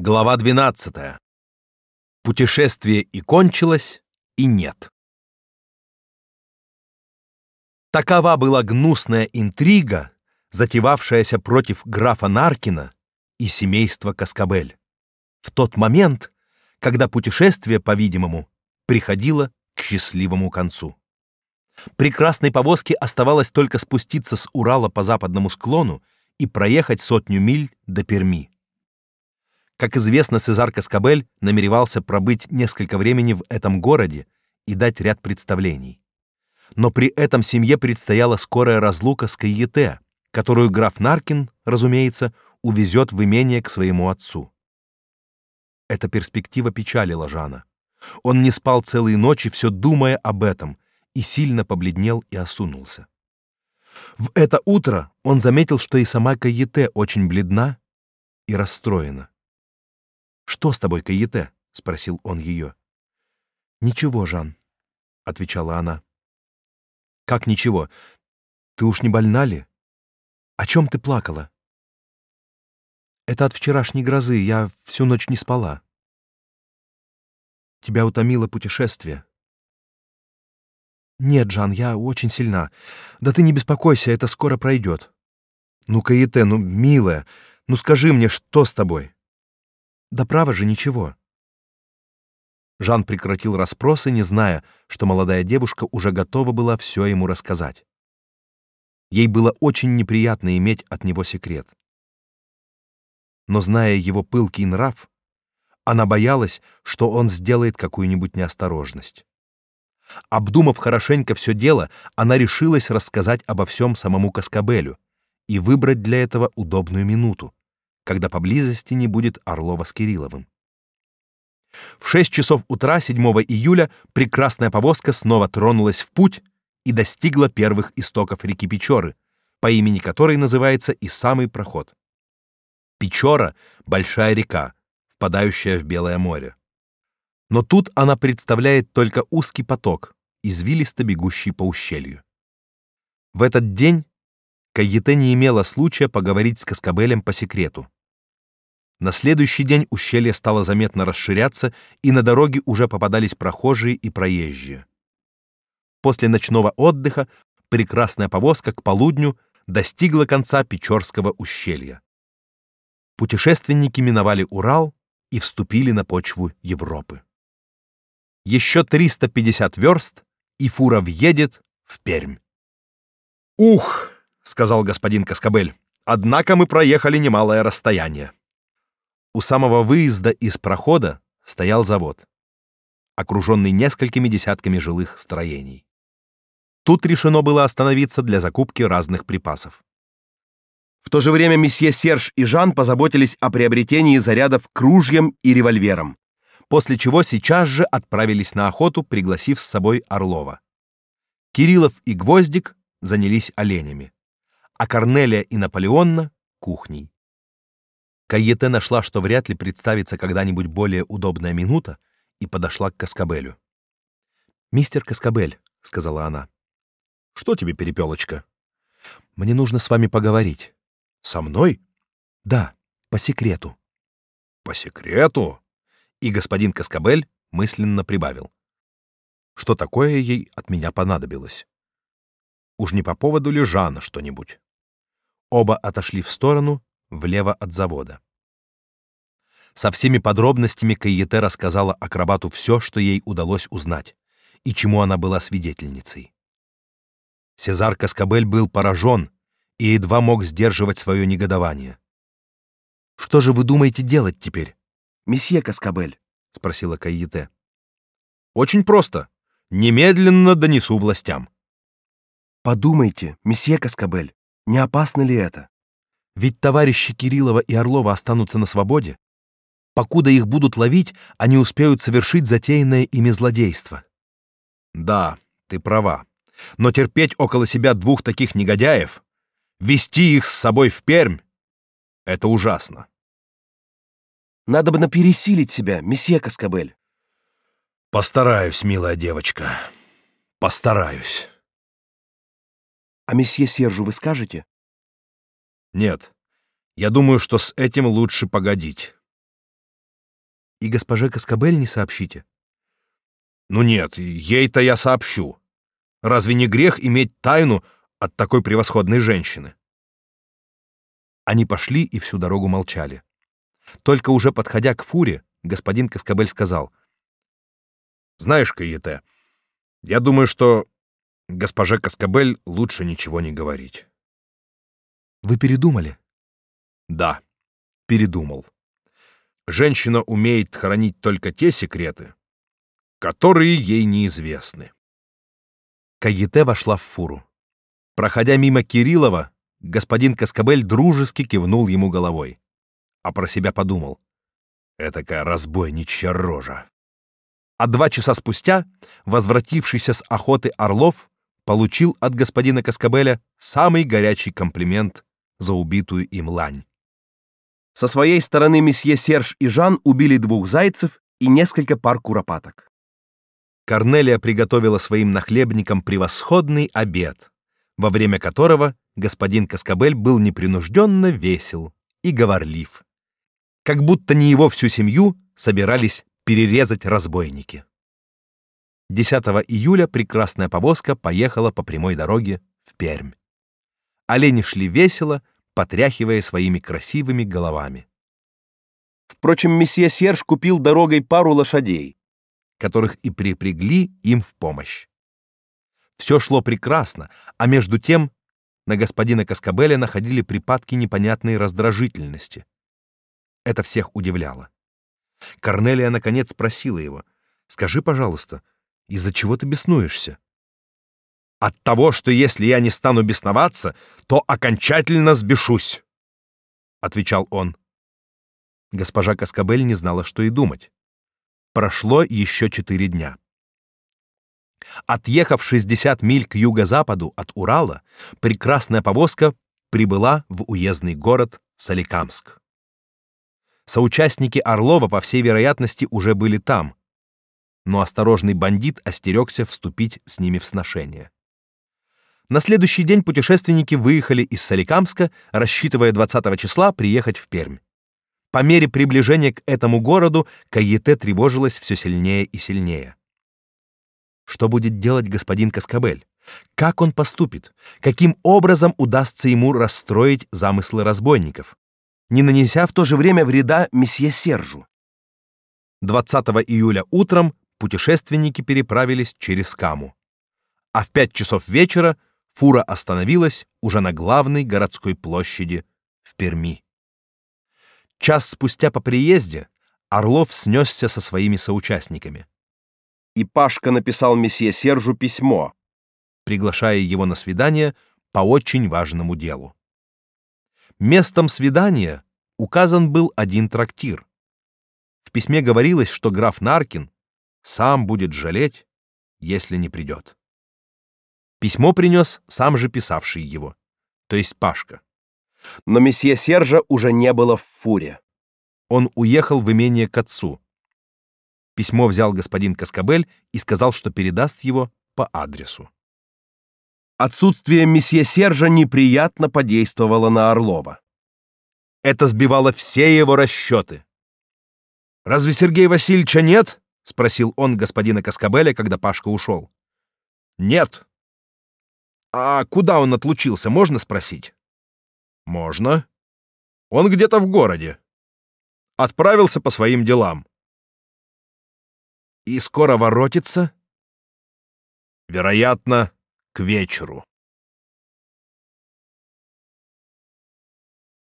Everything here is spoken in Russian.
Глава 12. Путешествие и кончилось, и нет. Такова была гнусная интрига, затевавшаяся против графа Наркина и семейства Каскабель. В тот момент, когда путешествие, по-видимому, приходило к счастливому концу. Прекрасной повозке оставалось только спуститься с Урала по западному склону и проехать сотню миль до Перми. Как известно, Сезар Каскабель намеревался пробыть несколько времени в этом городе и дать ряд представлений. Но при этом семье предстояла скорая разлука с Кайете, которую граф Наркин, разумеется, увезет в имение к своему отцу. Эта перспектива печалила Жана. Он не спал целые ночи, все думая об этом, и сильно побледнел и осунулся. В это утро он заметил, что и сама Кайете очень бледна и расстроена. Что с тобой, Каете? спросил он ее. Ничего, Жан, отвечала она. Как ничего? Ты уж не больна ли? О чем ты плакала? Это от вчерашней грозы, я всю ночь не спала. Тебя утомило путешествие. Нет, Жан, я очень сильна. Да ты не беспокойся, это скоро пройдет. Ну, Каете, ну, милая, ну скажи мне, что с тобой? Да право же ничего. Жан прекратил расспросы, не зная, что молодая девушка уже готова была все ему рассказать. Ей было очень неприятно иметь от него секрет. Но зная его пылкий нрав, она боялась, что он сделает какую-нибудь неосторожность. Обдумав хорошенько все дело, она решилась рассказать обо всем самому Каскабелю и выбрать для этого удобную минуту, когда поблизости не будет Орлова с Кирилловым. В 6 часов утра 7 июля прекрасная повозка снова тронулась в путь и достигла первых истоков реки Печоры, по имени которой называется и самый проход. Печора — большая река, впадающая в Белое море. Но тут она представляет только узкий поток, извилисто бегущий по ущелью. В этот день Кайете не имела случая поговорить с Каскабелем по секрету. На следующий день ущелье стало заметно расширяться, и на дороге уже попадались прохожие и проезжие. После ночного отдыха прекрасная повозка к полудню достигла конца Печорского ущелья. Путешественники миновали Урал и вступили на почву Европы. Еще 350 верст, и фура въедет в Пермь. «Ух!» — сказал господин Каскабель. «Однако мы проехали немалое расстояние». У самого выезда из прохода стоял завод, окруженный несколькими десятками жилых строений. Тут решено было остановиться для закупки разных припасов. В то же время месье Серж и Жан позаботились о приобретении зарядов к и револьверам, после чего сейчас же отправились на охоту, пригласив с собой Орлова. Кириллов и Гвоздик занялись оленями, а Корнелия и Наполеонна — кухней. Кайете нашла, что вряд ли представится когда-нибудь более удобная минута, и подошла к Каскабелю. «Мистер Каскабель», — сказала она. «Что тебе, перепелочка?» «Мне нужно с вами поговорить». «Со мной?» «Да, по секрету». «По секрету?» И господин Каскабель мысленно прибавил. «Что такое ей от меня понадобилось?» «Уж не по поводу ли Жана что-нибудь?» Оба отошли в сторону, влево от завода. Со всеми подробностями Кайете рассказала акробату все, что ей удалось узнать, и чему она была свидетельницей. Сезар Каскабель был поражен и едва мог сдерживать свое негодование. «Что же вы думаете делать теперь, месье Каскабель?» — спросила Кайете. «Очень просто. Немедленно донесу властям». «Подумайте, месье Каскабель, не опасно ли это?» Ведь товарищи Кириллова и Орлова останутся на свободе. Покуда их будут ловить, они успеют совершить затеянное ими злодейство. Да, ты права. Но терпеть около себя двух таких негодяев, вести их с собой в Пермь — это ужасно. Надо бы напересилить себя, месье Каскабель. Постараюсь, милая девочка. Постараюсь. А месье Сержу вы скажете? Нет. Я думаю, что с этим лучше погодить. И госпоже Каскабель не сообщите? Ну нет, ей-то я сообщу. Разве не грех иметь тайну от такой превосходной женщины? Они пошли и всю дорогу молчали. Только уже подходя к фуре, господин Каскабель сказал: "Знаешь, Каете, я думаю, что госпоже Каскабель лучше ничего не говорить". Вы передумали? Да, передумал. Женщина умеет хранить только те секреты, которые ей неизвестны. Каете вошла в фуру. Проходя мимо Кириллова, господин Каскабель дружески кивнул ему головой, а про себя подумал: "Этакая разбойничья рожа". А два часа спустя, возвратившийся с охоты Орлов, получил от господина Каскабеля самый горячий комплимент за убитую им лань. Со своей стороны месье Серж и Жан убили двух зайцев и несколько пар куропаток. Корнелия приготовила своим нахлебникам превосходный обед, во время которого господин Каскабель был непринужденно весел и говорлив, как будто не его всю семью собирались перерезать разбойники. 10 июля прекрасная повозка поехала по прямой дороге в Пермь. Олени шли весело, потряхивая своими красивыми головами. Впрочем, месье Серж купил дорогой пару лошадей, которых и припрягли им в помощь. Все шло прекрасно, а между тем на господина Каскабеля находили припадки непонятной раздражительности. Это всех удивляло. Корнелия наконец спросила его: "Скажи, пожалуйста, из-за чего ты беснуешься?" От того, что если я не стану бесноваться, то окончательно сбешусь, отвечал он. Госпожа Каскабель не знала, что и думать. Прошло еще четыре дня. Отъехав 60 миль к юго-западу от Урала, прекрасная повозка прибыла в уездный город Соликамск. Соучастники Орлова, по всей вероятности, уже были там, но осторожный бандит остерегся вступить с ними в сношение. На следующий день путешественники выехали из Соликамска, рассчитывая 20 числа приехать в Пермь. По мере приближения к этому городу Каете тревожилась все сильнее и сильнее. Что будет делать господин Каскабель? Как он поступит? Каким образом удастся ему расстроить замыслы разбойников, не нанеся в то же время вреда месье Сержу? 20 июля утром путешественники переправились через Каму. А в пять часов вечера фура остановилась уже на главной городской площади в Перми. Час спустя по приезде Орлов снесся со своими соучастниками. И Пашка написал месье Сержу письмо, приглашая его на свидание по очень важному делу. Местом свидания указан был один трактир. В письме говорилось, что граф Наркин сам будет жалеть, если не придет. Письмо принес сам же писавший его, то есть Пашка. Но месье Сержа уже не было в фуре. Он уехал в имение к отцу. Письмо взял господин Каскабель и сказал, что передаст его по адресу. Отсутствие месье Сержа неприятно подействовало на Орлова. Это сбивало все его расчеты. Разве Сергея Васильевича нет? спросил он господина Каскабеля, когда Пашка ушел. Нет, а куда он отлучился, можно спросить? Можно. Он где-то в городе. Отправился по своим делам. И скоро воротится? Вероятно, к вечеру.